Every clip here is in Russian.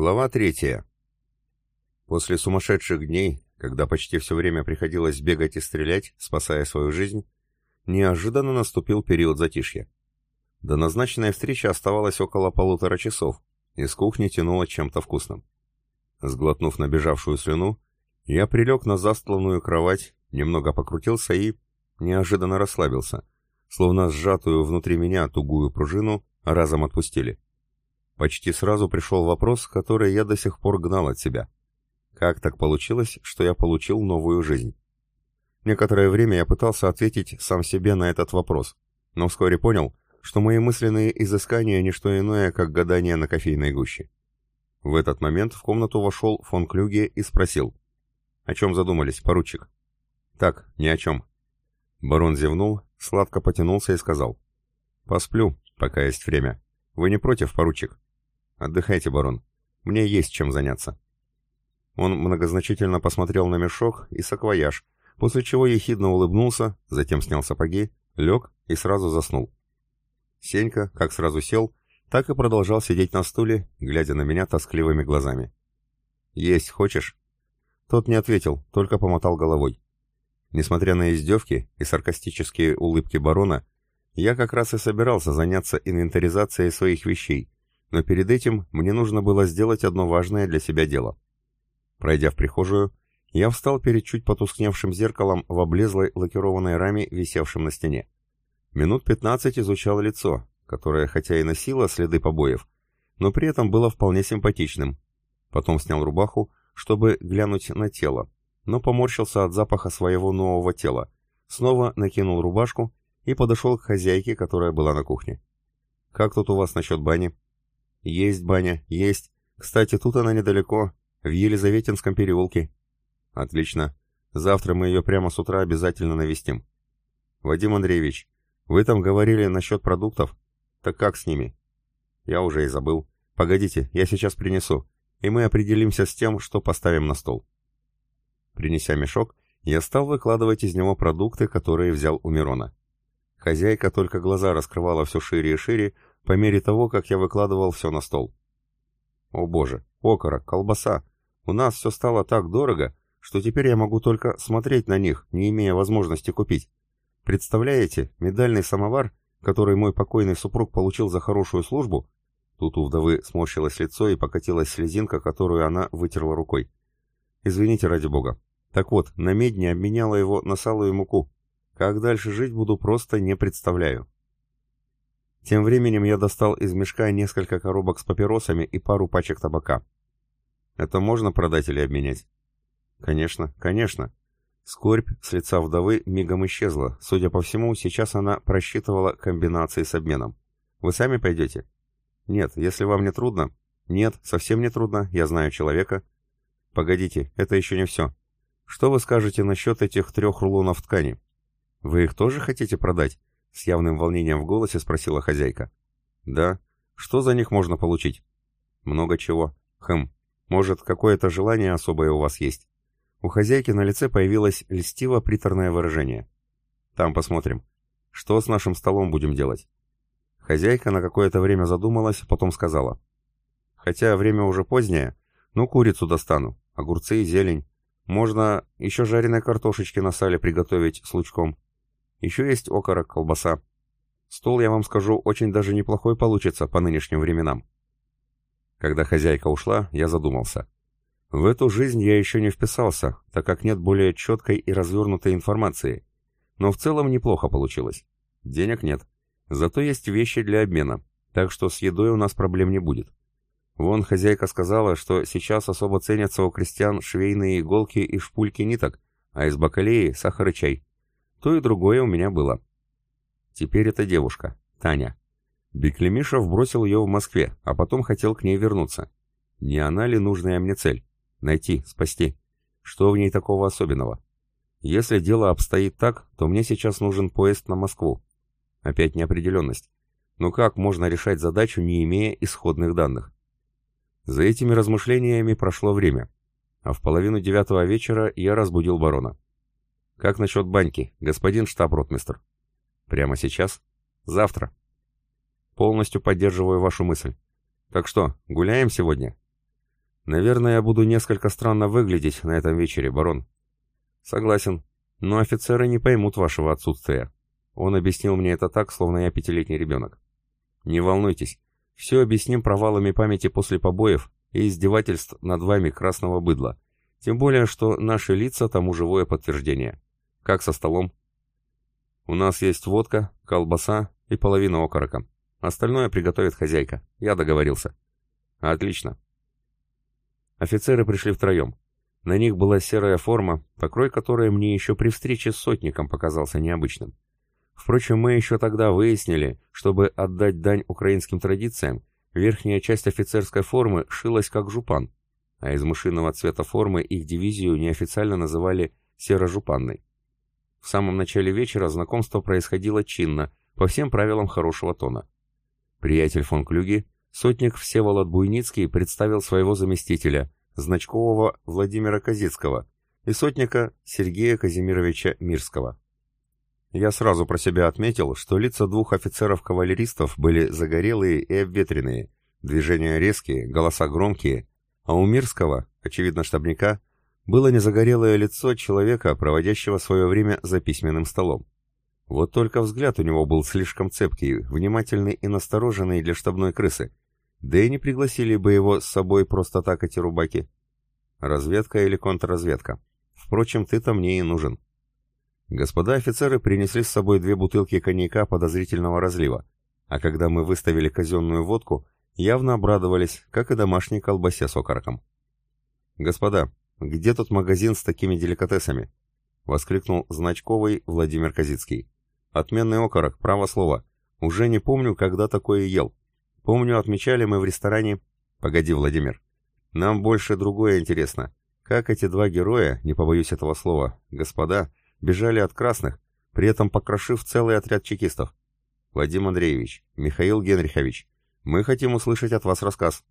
Глава третья. После сумасшедших дней, когда почти все время приходилось бегать и стрелять, спасая свою жизнь, неожиданно наступил период затишья. До назначенной встречи оставалось около полутора часов, и с кухни тянуло чем-то вкусным. Сглотнув набежавшую слюну, я прилег на застланную кровать, немного покрутился и неожиданно расслабился, словно сжатую внутри меня тугую пружину разом отпустили. Почти сразу пришел вопрос, который я до сих пор гнал от себя. Как так получилось, что я получил новую жизнь? Некоторое время я пытался ответить сам себе на этот вопрос, но вскоре понял, что мои мысленные изыскания — не что иное, как гадание на кофейной гуще. В этот момент в комнату вошел фон Клюге и спросил. «О чем задумались, поручик?» «Так, ни о чем». Барон зевнул, сладко потянулся и сказал. «Посплю, пока есть время. Вы не против, поручик?» «Отдыхайте, барон. Мне есть чем заняться». Он многозначительно посмотрел на мешок и саквояж, после чего ехидно улыбнулся, затем снял сапоги, лег и сразу заснул. Сенька, как сразу сел, так и продолжал сидеть на стуле, глядя на меня тоскливыми глазами. «Есть хочешь?» Тот не ответил, только помотал головой. Несмотря на издевки и саркастические улыбки барона, я как раз и собирался заняться инвентаризацией своих вещей, но перед этим мне нужно было сделать одно важное для себя дело. Пройдя в прихожую, я встал перед чуть потускневшим зеркалом в облезлой лакированной раме, висевшем на стене. Минут пятнадцать изучал лицо, которое хотя и носило следы побоев, но при этом было вполне симпатичным. Потом снял рубаху, чтобы глянуть на тело, но поморщился от запаха своего нового тела, снова накинул рубашку и подошел к хозяйке, которая была на кухне. «Как тут у вас насчет бани?» «Есть баня, есть. Кстати, тут она недалеко, в Елизаветинском переулке». «Отлично. Завтра мы ее прямо с утра обязательно навестим». «Вадим Андреевич, вы там говорили насчет продуктов? Так как с ними? Я уже и забыл. Погодите, я сейчас принесу, и мы определимся с тем, что поставим на стол. Принеся мешок, я стал выкладывать из него продукты, которые взял у Мирона. Хозяйка только глаза раскрывала все шире и шире, по мере того, как я выкладывал все на стол. О боже, окорок, колбаса. У нас все стало так дорого, что теперь я могу только смотреть на них, не имея возможности купить. Представляете, медальный самовар, который мой покойный супруг получил за хорошую службу, тут у вдовы сморщилось лицо и покатилась слезинка, которую она вытерла рукой. Извините ради бога. Так вот, на медне обменяла его на салую муку. Как дальше жить буду, просто не представляю. Тем временем я достал из мешка несколько коробок с папиросами и пару пачек табака. Это можно продать или обменять? Конечно, конечно. Скорбь с лица вдовы мигом исчезла. Судя по всему, сейчас она просчитывала комбинации с обменом. Вы сами пойдете? Нет, если вам не трудно. Нет, совсем не трудно, я знаю человека. Погодите, это еще не все. Что вы скажете насчет этих трех рулонов ткани? Вы их тоже хотите продать? С явным волнением в голосе спросила хозяйка. Да. Что за них можно получить? Много чего. Хм. Может, какое-то желание особое у вас есть? У хозяйки на лице появилось льстиво-приторное выражение. «Там посмотрим. Что с нашим столом будем делать?» Хозяйка на какое-то время задумалась, потом сказала. «Хотя время уже позднее, ну курицу достану, огурцы и зелень. Можно еще жареной картошечки на сале приготовить с лучком. Еще есть окорок, колбаса. Стол, я вам скажу, очень даже неплохой получится по нынешним временам». Когда хозяйка ушла, я задумался. В эту жизнь я еще не вписался, так как нет более четкой и развернутой информации. Но в целом неплохо получилось. Денег нет. Зато есть вещи для обмена, так что с едой у нас проблем не будет. Вон хозяйка сказала, что сейчас особо ценятся у крестьян швейные иголки и шпульки ниток, а из бакалеи сахар и чай. То и другое у меня было. Теперь это девушка, Таня. Беклемишев бросил ее в Москве, а потом хотел к ней вернуться. Не она ли нужная мне цель? Найти, спасти. Что в ней такого особенного? Если дело обстоит так, то мне сейчас нужен поезд на Москву. Опять неопределенность. Но как можно решать задачу, не имея исходных данных? За этими размышлениями прошло время, а в половину девятого вечера я разбудил барона. «Как насчет баньки, господин штаб-ротмистр?» «Прямо сейчас? Завтра?» «Полностью поддерживаю вашу мысль. Так что, гуляем сегодня?» Наверное, я буду несколько странно выглядеть на этом вечере, барон. Согласен, но офицеры не поймут вашего отсутствия. Он объяснил мне это так, словно я пятилетний ребенок. Не волнуйтесь, все объясним провалами памяти после побоев и издевательств над вами красного быдла. Тем более, что наши лица тому живое подтверждение. Как со столом? У нас есть водка, колбаса и половина окорока. Остальное приготовит хозяйка. Я договорился. Отлично. Офицеры пришли втроем. На них была серая форма, покрой которой мне еще при встрече с сотником показался необычным. Впрочем, мы еще тогда выяснили, чтобы отдать дань украинским традициям, верхняя часть офицерской формы шилась как жупан, а из мышиного цвета формы их дивизию неофициально называли серо-жупанной. В самом начале вечера знакомство происходило чинно, по всем правилам хорошего тона. Приятель фон Клюги, сотник Всеволод Буйницкий, представил своего заместителя, значкового Владимира Козицкого, и сотника Сергея Казимировича Мирского. Я сразу про себя отметил, что лица двух офицеров-кавалеристов были загорелые и обветренные, движения резкие, голоса громкие, а у Мирского, очевидно штабника, было незагорелое лицо человека, проводящего свое время за письменным столом. Вот только взгляд у него был слишком цепкий, внимательный и настороженный для штабной крысы. Да и не пригласили бы его с собой просто так эти рубаки. Разведка или контрразведка? Впрочем, ты-то мне и нужен. Господа офицеры принесли с собой две бутылки коньяка подозрительного разлива, а когда мы выставили казенную водку, явно обрадовались, как и домашней колбасе с окороком. «Господа, где тут магазин с такими деликатесами?» — воскликнул значковый Владимир Казицкий. «Отменный окорок, право слово. Уже не помню, когда такое ел. Помню, отмечали мы в ресторане...» «Погоди, Владимир. Нам больше другое интересно. Как эти два героя, не побоюсь этого слова, господа, бежали от красных, при этом покрошив целый отряд чекистов. Вадим Андреевич, Михаил Генрихович, мы хотим услышать от вас рассказ.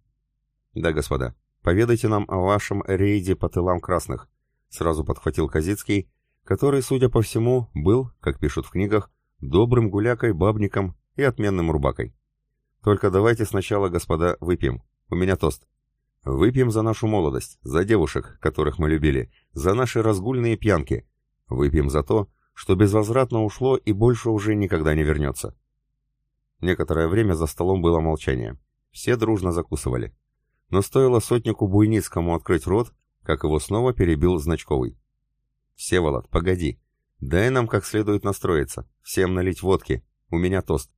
Да, господа, поведайте нам о вашем рейде по тылам красных, сразу подхватил Казицкий, который, судя по всему, был, как пишут в книгах, добрым гулякой, бабником и отменным рубакой. Только давайте сначала, господа, выпьем. У меня тост. Выпьем за нашу молодость, за девушек, которых мы любили, за наши разгульные пьянки, Выпьем за то, что безвозвратно ушло и больше уже никогда не вернется. Некоторое время за столом было молчание. Все дружно закусывали. Но стоило сотнику Буйницкому открыть рот, как его снова перебил Значковый. «Всеволод, погоди. Дай нам как следует настроиться. Всем налить водки. У меня тост».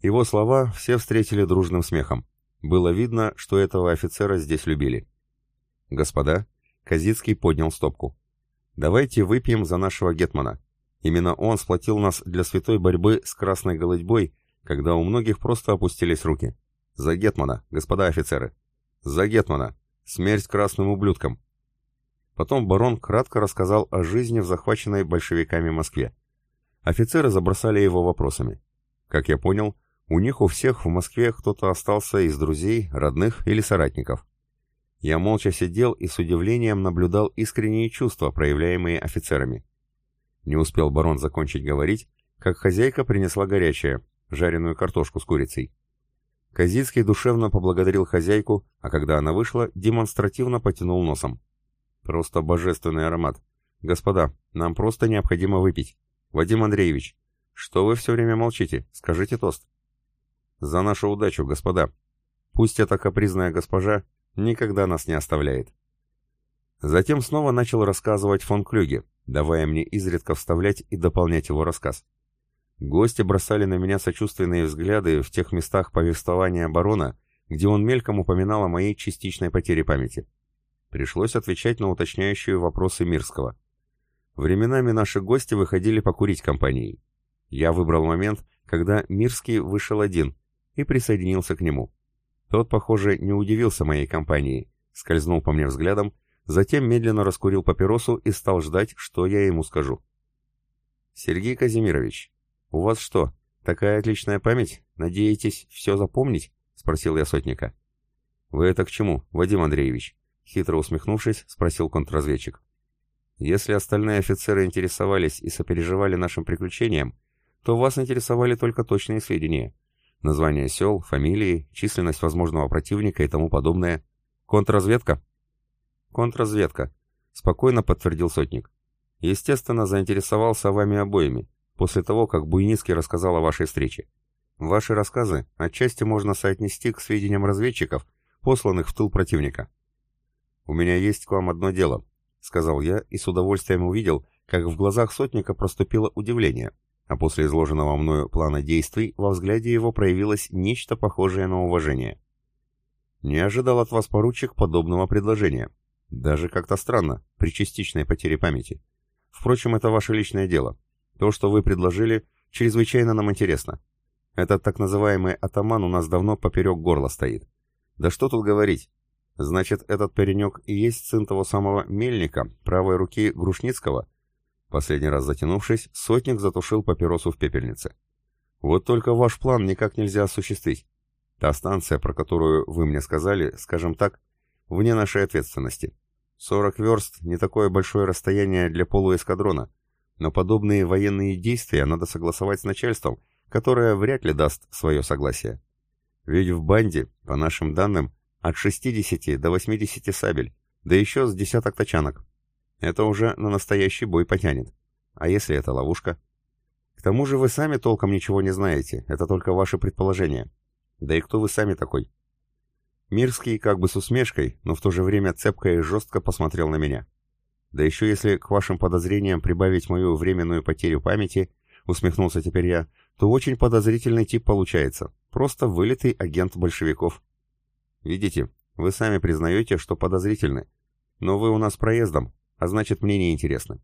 Его слова все встретили дружным смехом. Было видно, что этого офицера здесь любили. «Господа», — Казицкий поднял стопку. Давайте выпьем за нашего гетмана. Именно он сплотил нас для святой борьбы с красной голодьбой, когда у многих просто опустились руки. За гетмана, господа офицеры. За гетмана. Смерть красным ублюдкам. Потом барон кратко рассказал о жизни в захваченной большевиками Москве. Офицеры забросали его вопросами. Как я понял, у них у всех в Москве кто-то остался из друзей, родных или соратников. Я молча сидел и с удивлением наблюдал искренние чувства, проявляемые офицерами. Не успел барон закончить говорить, как хозяйка принесла горячее, жареную картошку с курицей. Казицкий душевно поблагодарил хозяйку, а когда она вышла, демонстративно потянул носом. «Просто божественный аромат. Господа, нам просто необходимо выпить. Вадим Андреевич, что вы все время молчите? Скажите тост». «За нашу удачу, господа. Пусть эта капризная госпожа Никогда нас не оставляет. Затем снова начал рассказывать фон Клюге, давая мне изредка вставлять и дополнять его рассказ. Гости бросали на меня сочувственные взгляды в тех местах повествования барона, где он мельком упоминал о моей частичной потере памяти. Пришлось отвечать на уточняющие вопросы Мирского. Временами наши гости выходили покурить компанией. Я выбрал момент, когда Мирский вышел один и присоединился к нему. Тот, похоже, не удивился моей компании, скользнул по мне взглядом, затем медленно раскурил папиросу и стал ждать, что я ему скажу. «Сергей Казимирович, у вас что, такая отличная память? Надеетесь все запомнить?» — спросил я сотника. «Вы это к чему, Вадим Андреевич?» — хитро усмехнувшись, спросил контрразведчик. «Если остальные офицеры интересовались и сопереживали нашим приключениям, то вас интересовали только точные сведения. Названия сел, фамилии, численность возможного противника и тому подобное. Контрразведка? Контрразведка, спокойно подтвердил сотник. Естественно, заинтересовался вами обоими, после того, как Буйницкий рассказал о вашей встрече. Ваши рассказы отчасти можно соотнести к сведениям разведчиков, посланных в тыл противника. «У меня есть к вам одно дело», — сказал я и с удовольствием увидел, как в глазах сотника проступило удивление, а после изложенного мною плана действий во взгляде его проявилось нечто похожее на уважение. «Не ожидал от вас, поручик, подобного предложения. Даже как-то странно, при частичной потере памяти. Впрочем, это ваше личное дело. То, что вы предложили, чрезвычайно нам интересно. Этот так называемый атаман у нас давно поперек горла стоит. Да что тут говорить? Значит, этот паренек и есть сын того самого Мельника, правой руки Грушницкого? Последний раз затянувшись, сотник затушил папиросу в пепельнице. Вот только ваш план никак нельзя осуществить. Та станция, про которую вы мне сказали, скажем так, вне нашей ответственности. 40 верст — не такое большое расстояние для полуэскадрона, но подобные военные действия надо согласовать с начальством, которое вряд ли даст свое согласие. Ведь в банде, по нашим данным, от 60 до 80 сабель, да еще с десяток тачанок. Это уже на настоящий бой потянет. А если это ловушка? К тому же вы сами толком ничего не знаете, это только ваши предположения. Да и кто вы сами такой? Мирский как бы с усмешкой, но в то же время цепко и жестко посмотрел на меня. Да еще если к вашим подозрениям прибавить мою временную потерю памяти, усмехнулся теперь я, то очень подозрительный тип получается. Просто вылитый агент большевиков. Видите, вы сами признаете, что подозрительны. Но вы у нас проездом, а значит мне не интересно.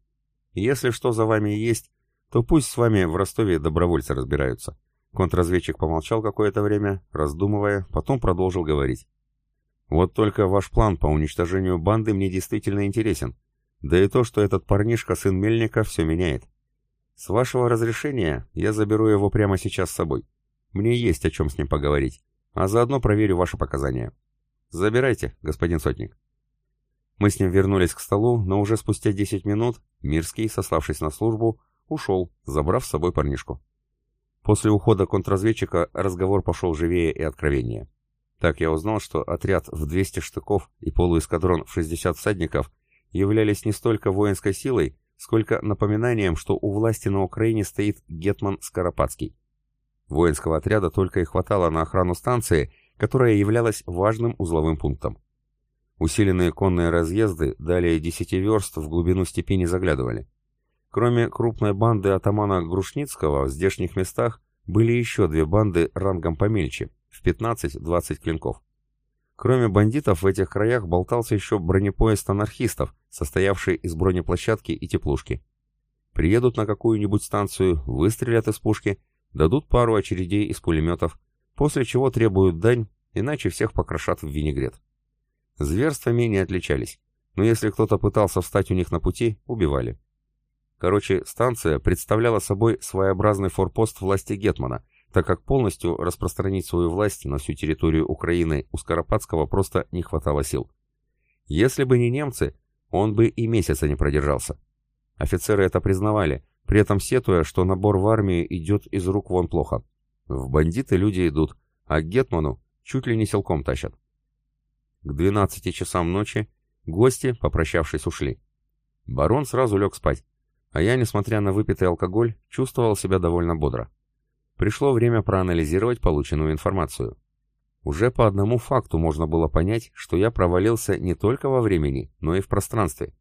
Если что за вами есть, то пусть с вами в Ростове добровольцы разбираются. Контрразведчик помолчал какое-то время, раздумывая, потом продолжил говорить. Вот только ваш план по уничтожению банды мне действительно интересен. Да и то, что этот парнишка, сын Мельника, все меняет. С вашего разрешения я заберу его прямо сейчас с собой. Мне есть о чем с ним поговорить, а заодно проверю ваши показания. Забирайте, господин сотник. Мы с ним вернулись к столу, но уже спустя 10 минут Мирский, сославшись на службу, ушел, забрав с собой парнишку. После ухода контрразведчика разговор пошел живее и откровеннее. Так я узнал, что отряд в 200 штыков и полуэскадрон в 60 всадников являлись не столько воинской силой, сколько напоминанием, что у власти на Украине стоит гетман Скоропадский. Воинского отряда только и хватало на охрану станции, которая являлась важным узловым пунктом. Усиленные конные разъезды далее 10 верст в глубину степи не заглядывали. Кроме крупной банды атамана Грушницкого в здешних местах были еще две банды рангом помельче, в 15-20 клинков. Кроме бандитов в этих краях болтался еще бронепоезд анархистов, состоявший из бронеплощадки и теплушки. Приедут на какую-нибудь станцию, выстрелят из пушки, дадут пару очередей из пулеметов, после чего требуют дань, иначе всех покрошат в винегрет. Зверствами не отличались, но если кто-то пытался встать у них на пути, убивали. Короче, станция представляла собой своеобразный форпост власти Гетмана – так как полностью распространить свою власть на всю территорию Украины у Скоропадского просто не хватало сил. Если бы не немцы, он бы и месяца не продержался. Офицеры это признавали, при этом сетуя, что набор в армию идет из рук вон плохо. В бандиты люди идут, а к Гетману чуть ли не силком тащат. К 12 часам ночи гости, попрощавшись, ушли. Барон сразу лег спать, а я, несмотря на выпитый алкоголь, чувствовал себя довольно бодро. Пришло время проанализировать полученную информацию. Уже по одному факту можно было понять, что я провалился не только во времени, но и в пространстве.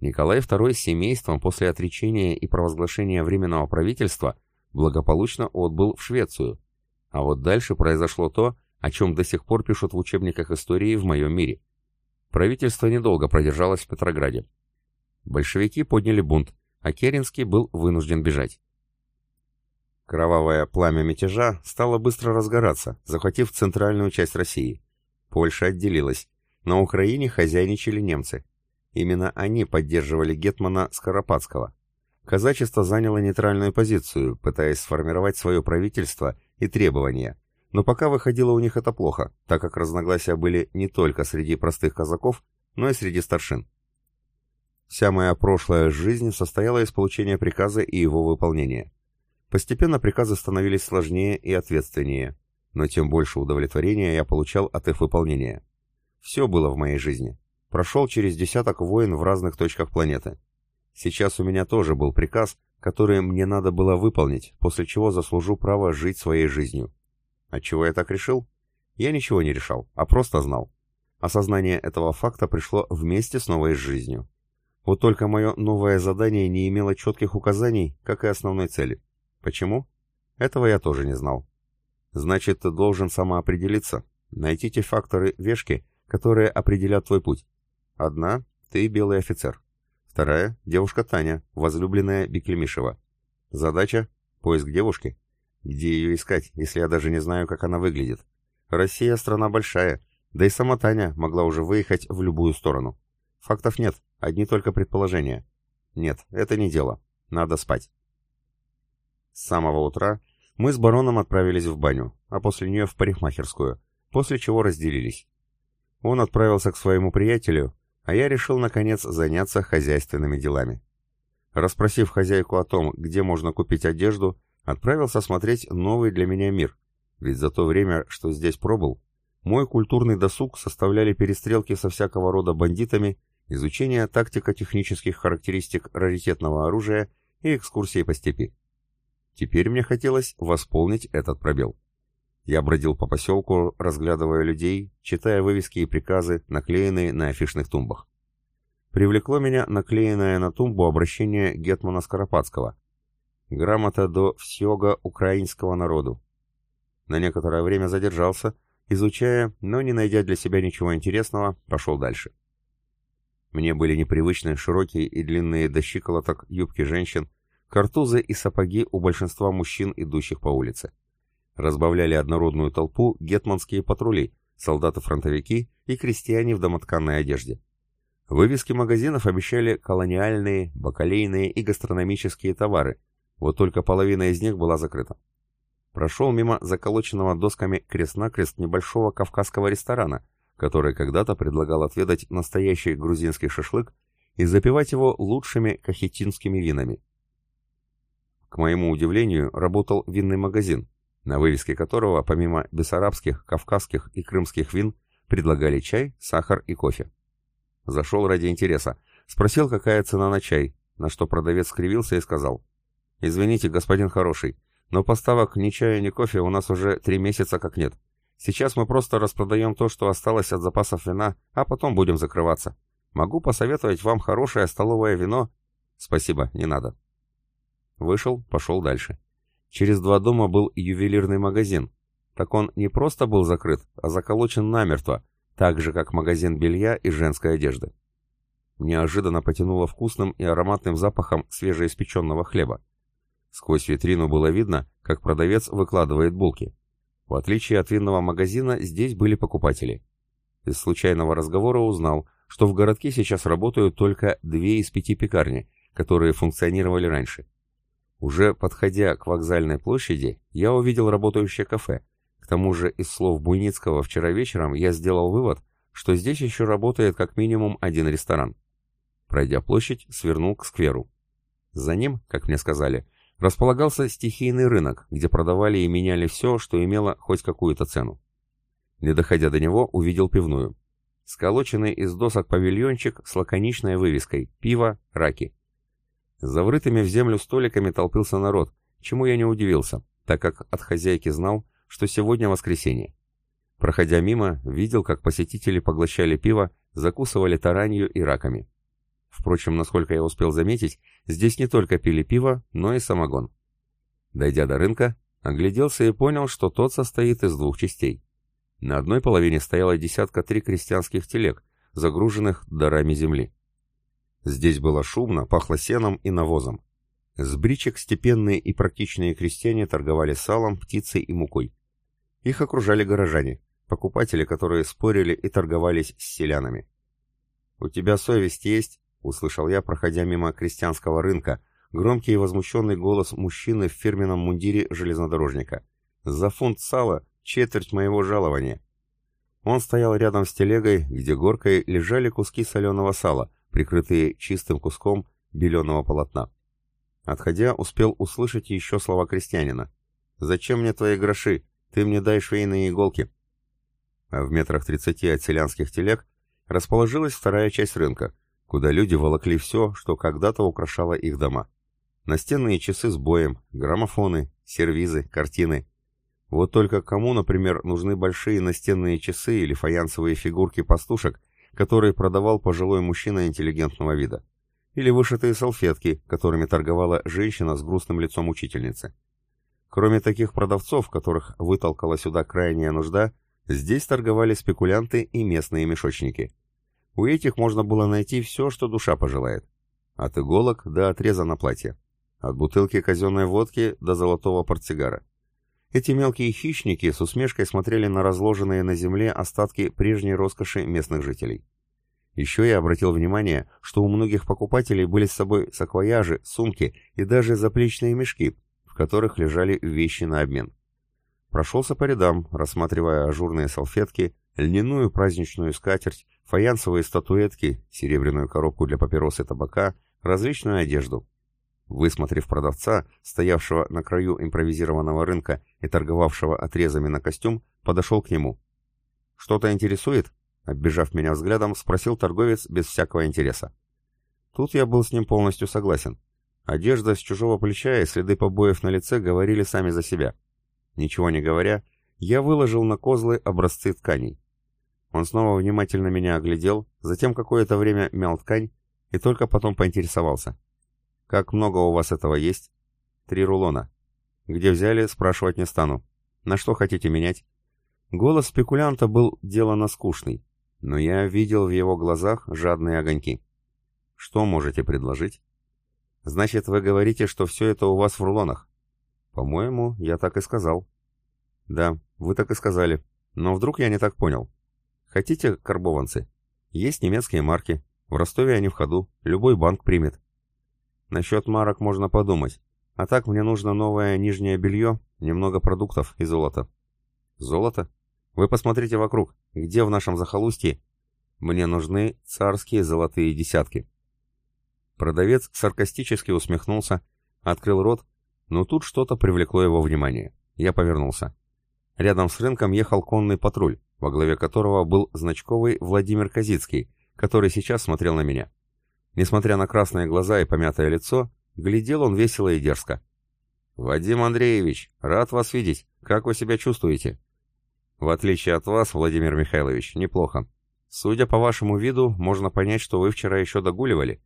Николай II с семейством после отречения и провозглашения Временного правительства благополучно отбыл в Швецию. А вот дальше произошло то, о чем до сих пор пишут в учебниках истории в моем мире. Правительство недолго продержалось в Петрограде. Большевики подняли бунт, а Керенский был вынужден бежать. Кровавое пламя мятежа стало быстро разгораться, захватив центральную часть России. Польша отделилась. На Украине хозяйничали немцы. Именно они поддерживали гетмана Скоропадского. Казачество заняло нейтральную позицию, пытаясь сформировать свое правительство и требования. Но пока выходило у них это плохо, так как разногласия были не только среди простых казаков, но и среди старшин. Вся моя прошлая жизнь состояла из получения приказа и его выполнения. Постепенно приказы становились сложнее и ответственнее, но тем больше удовлетворения я получал от их выполнения. Все было в моей жизни. Прошел через десяток войн в разных точках планеты. Сейчас у меня тоже был приказ, который мне надо было выполнить, после чего заслужу право жить своей жизнью. Отчего я так решил? Я ничего не решал, а просто знал. Осознание этого факта пришло вместе с новой жизнью. Вот только мое новое задание не имело четких указаний, как и основной цели. Почему? Этого я тоже не знал. Значит, ты должен самоопределиться, найти те факторы вешки, которые определят твой путь. Одна — ты белый офицер. Вторая — девушка Таня, возлюбленная Беклемишева. Задача — поиск девушки. Где ее искать, если я даже не знаю, как она выглядит? Россия — страна большая, да и сама Таня могла уже выехать в любую сторону. Фактов нет, одни только предположения. Нет, это не дело. Надо спать. С самого утра мы с бароном отправились в баню, а после нее в парикмахерскую, после чего разделились. Он отправился к своему приятелю, а я решил, наконец, заняться хозяйственными делами. Распросив хозяйку о том, где можно купить одежду, отправился смотреть новый для меня мир, ведь за то время, что здесь пробыл, мой культурный досуг составляли перестрелки со всякого рода бандитами, изучение тактико-технических характеристик раритетного оружия и экскурсии по степи. Теперь мне хотелось восполнить этот пробел. Я бродил по поселку, разглядывая людей, читая вывески и приказы, наклеенные на афишных тумбах. Привлекло меня наклеенное на тумбу обращение Гетмана Скоропадского. Грамота до всего украинского народу. На некоторое время задержался, изучая, но не найдя для себя ничего интересного, пошел дальше. Мне были непривычны широкие и длинные до щиколоток юбки женщин, картузы и сапоги у большинства мужчин, идущих по улице разбавляли однородную толпу гетманские патрули, солдаты-фронтовики и крестьяне в домотканной одежде. Вывески магазинов обещали колониальные, бакалейные и гастрономические товары, вот только половина из них была закрыта. Прошел мимо заколоченного досками крест-накрест небольшого кавказского ресторана, который когда-то предлагал отведать настоящий грузинский шашлык и запивать его лучшими кахетинскими винами. К моему удивлению, работал винный магазин, на вывеске которого, помимо бессарабских, кавказских и крымских вин, предлагали чай, сахар и кофе. Зашел ради интереса, спросил, какая цена на чай, на что продавец скривился и сказал, «Извините, господин хороший, но поставок ни чая, ни кофе у нас уже три месяца как нет. Сейчас мы просто распродаем то, что осталось от запасов вина, а потом будем закрываться. Могу посоветовать вам хорошее столовое вино?» «Спасибо, не надо». Вышел, пошел дальше. Через два дома был ювелирный магазин. Так он не просто был закрыт, а заколочен намертво, так же, как магазин белья и женской одежды. Неожиданно потянуло вкусным и ароматным запахом свежеиспеченного хлеба. Сквозь витрину было видно, как продавец выкладывает булки. В отличие от винного магазина, здесь были покупатели. Из случайного разговора узнал, что в городке сейчас работают только две из пяти пекарни, которые функционировали раньше. Уже подходя к вокзальной площади, я увидел работающее кафе. К тому же из слов Буйницкого вчера вечером я сделал вывод, что здесь еще работает как минимум один ресторан. Пройдя площадь, свернул к скверу. За ним, как мне сказали, располагался стихийный рынок, где продавали и меняли все, что имело хоть какую-то цену. Не доходя до него, увидел пивную. Сколоченный из досок павильончик с лаконичной вывеской «Пиво, раки». За врытыми в землю столиками толпился народ, чему я не удивился, так как от хозяйки знал, что сегодня воскресенье. Проходя мимо, видел, как посетители поглощали пиво, закусывали таранью и раками. Впрочем, насколько я успел заметить, здесь не только пили пиво, но и самогон. Дойдя до рынка, огляделся и понял, что тот состоит из двух частей. На одной половине стояло десятка три крестьянских телег, загруженных дарами земли. Здесь было шумно, пахло сеном и навозом. С бричек степенные и практичные крестьяне торговали салом, птицей и мукой. Их окружали горожане, покупатели, которые спорили и торговались с селянами. «У тебя совесть есть?» — услышал я, проходя мимо крестьянского рынка, громкий и возмущенный голос мужчины в фирменном мундире железнодорожника. «За фунт сала четверть моего жалования». Он стоял рядом с телегой, где горкой лежали куски соленого сала, прикрытые чистым куском беленого полотна. Отходя, успел услышать еще слова крестьянина. «Зачем мне твои гроши? Ты мне дай швейные иголки». а в метрах тридцати от селянских телег расположилась вторая часть рынка, куда люди волокли все, что когда-то украшало их дома. Настенные часы с боем, граммофоны, сервизы, картины. Вот только кому, например, нужны большие настенные часы или фаянсовые фигурки пастушек, которые продавал пожилой мужчина интеллигентного вида? Или вышитые салфетки, которыми торговала женщина с грустным лицом учительницы? Кроме таких продавцов, которых вытолкала сюда крайняя нужда, здесь торговали спекулянты и местные мешочники. У этих можно было найти все, что душа пожелает. От иголок до отреза на платье. От бутылки казенной водки до золотого портсигара. Эти мелкие хищники с усмешкой смотрели на разложенные на земле остатки прежней роскоши местных жителей. Еще я обратил внимание, что у многих покупателей были с собой саквояжи, сумки и даже заплечные мешки, в которых лежали вещи на обмен. Прошелся по рядам, рассматривая ажурные салфетки, льняную праздничную скатерть, фаянсовые статуэтки, серебряную коробку для папирос и табака, различную одежду. Высмотрев продавца, стоявшего на краю импровизированного рынка и торговавшего отрезами на костюм, подошел к нему. «Что-то интересует?» Оббежав меня взглядом, спросил торговец без всякого интереса. Тут я был с ним полностью согласен. Одежда с чужого плеча и следы побоев на лице говорили сами за себя. Ничего не говоря, я выложил на козлы образцы тканей. Он снова внимательно меня оглядел, затем какое-то время мял ткань и только потом поинтересовался. «Как много у вас этого есть?» «Три рулона». «Где взяли?» «Спрашивать не стану». «На что хотите менять?» Голос спекулянта был делано скучный, но я видел в его глазах жадные огоньки. «Что можете предложить?» «Значит, вы говорите, что все это у вас в рулонах?» «По-моему, я так и сказал». «Да, вы так и сказали. Но вдруг я не так понял. Хотите карбованцы? Есть немецкие марки. В Ростове они в ходу. Любой банк примет. Насчет марок можно подумать. А так мне нужно новое нижнее белье, немного продуктов и золото. Золото? Вы посмотрите вокруг. Где в нашем захолустье? Мне нужны царские золотые десятки. Продавец саркастически усмехнулся, открыл рот, но тут что-то привлекло его внимание. Я повернулся. Рядом с рынком ехал конный патруль, во главе которого был значковый Владимир Казицкий, который сейчас смотрел на меня. Несмотря на красные глаза и помятое лицо, глядел он весело и дерзко. «Вадим Андреевич, рад вас видеть. Как вы себя чувствуете?» «В отличие от вас, Владимир Михайлович, неплохо. Судя по вашему виду, можно понять, что вы вчера еще догуливали».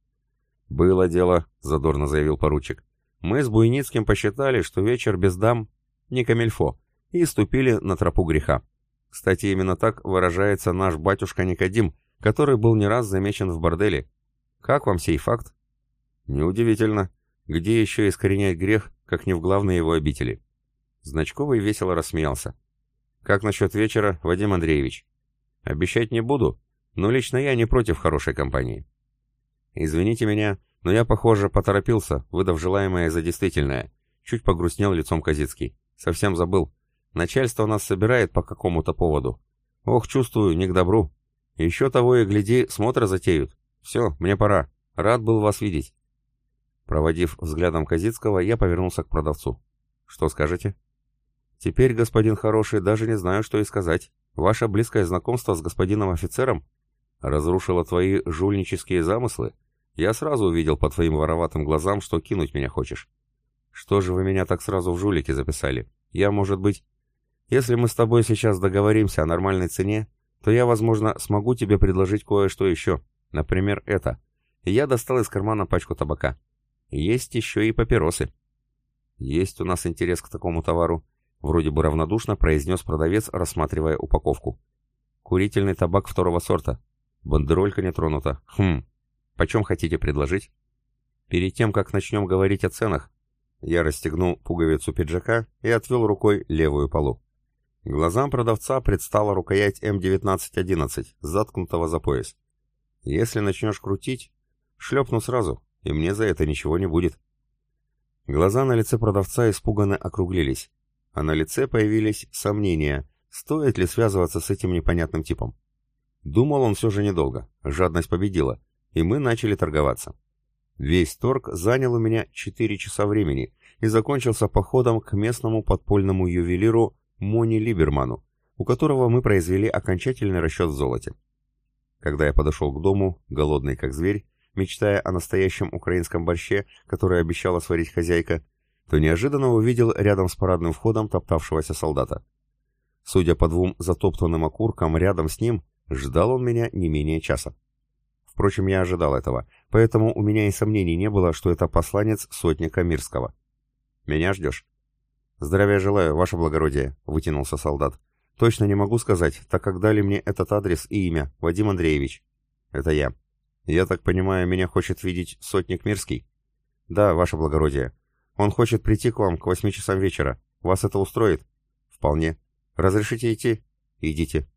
«Было дело», — задорно заявил поручик. «Мы с Буйницким посчитали, что вечер без дам не камельфо, и ступили на тропу греха. Кстати, именно так выражается наш батюшка Никодим, который был не раз замечен в борделе, как вам сей факт? Неудивительно. Где еще искоренять грех, как не в главной его обители? Значковый весело рассмеялся. Как насчет вечера, Вадим Андреевич? Обещать не буду, но лично я не против хорошей компании. Извините меня, но я, похоже, поторопился, выдав желаемое за действительное. Чуть погрустнел лицом Казицкий. Совсем забыл. Начальство нас собирает по какому-то поводу. Ох, чувствую, не к добру. Еще того и гляди, смотра затеют. «Все, мне пора. Рад был вас видеть». Проводив взглядом Казицкого, я повернулся к продавцу. «Что скажете?» «Теперь, господин хороший, даже не знаю, что и сказать. Ваше близкое знакомство с господином офицером разрушило твои жульнические замыслы. Я сразу увидел по твоим вороватым глазам, что кинуть меня хочешь. Что же вы меня так сразу в жулики записали? Я, может быть... Если мы с тобой сейчас договоримся о нормальной цене, то я, возможно, смогу тебе предложить кое-что еще. Например, это. Я достал из кармана пачку табака. Есть еще и папиросы. Есть у нас интерес к такому товару. Вроде бы равнодушно произнес продавец, рассматривая упаковку. Курительный табак второго сорта. Бандеролька не тронута. Хм. Почем хотите предложить? Перед тем, как начнем говорить о ценах, я расстегнул пуговицу пиджака и отвел рукой левую полу. Глазам продавца предстала рукоять М1911, заткнутого за пояс. Если начнешь крутить, шлепну сразу, и мне за это ничего не будет. Глаза на лице продавца испуганно округлились, а на лице появились сомнения, стоит ли связываться с этим непонятным типом. Думал он все же недолго, жадность победила, и мы начали торговаться. Весь торг занял у меня 4 часа времени и закончился походом к местному подпольному ювелиру Мони Либерману, у которого мы произвели окончательный расчет в золоте. Когда я подошел к дому, голодный как зверь, мечтая о настоящем украинском борще, который обещала сварить хозяйка, то неожиданно увидел рядом с парадным входом топтавшегося солдата. Судя по двум затоптанным окуркам рядом с ним, ждал он меня не менее часа. Впрочем, я ожидал этого, поэтому у меня и сомнений не было, что это посланец сотника Мирского. «Меня ждешь?» «Здравия желаю, ваше благородие», — вытянулся солдат. «Точно не могу сказать, так как дали мне этот адрес и имя, Вадим Андреевич». «Это я. Я так понимаю, меня хочет видеть сотник Мирский?» «Да, ваше благородие. Он хочет прийти к вам к восьми часам вечера. Вас это устроит?» «Вполне. Разрешите идти?» «Идите».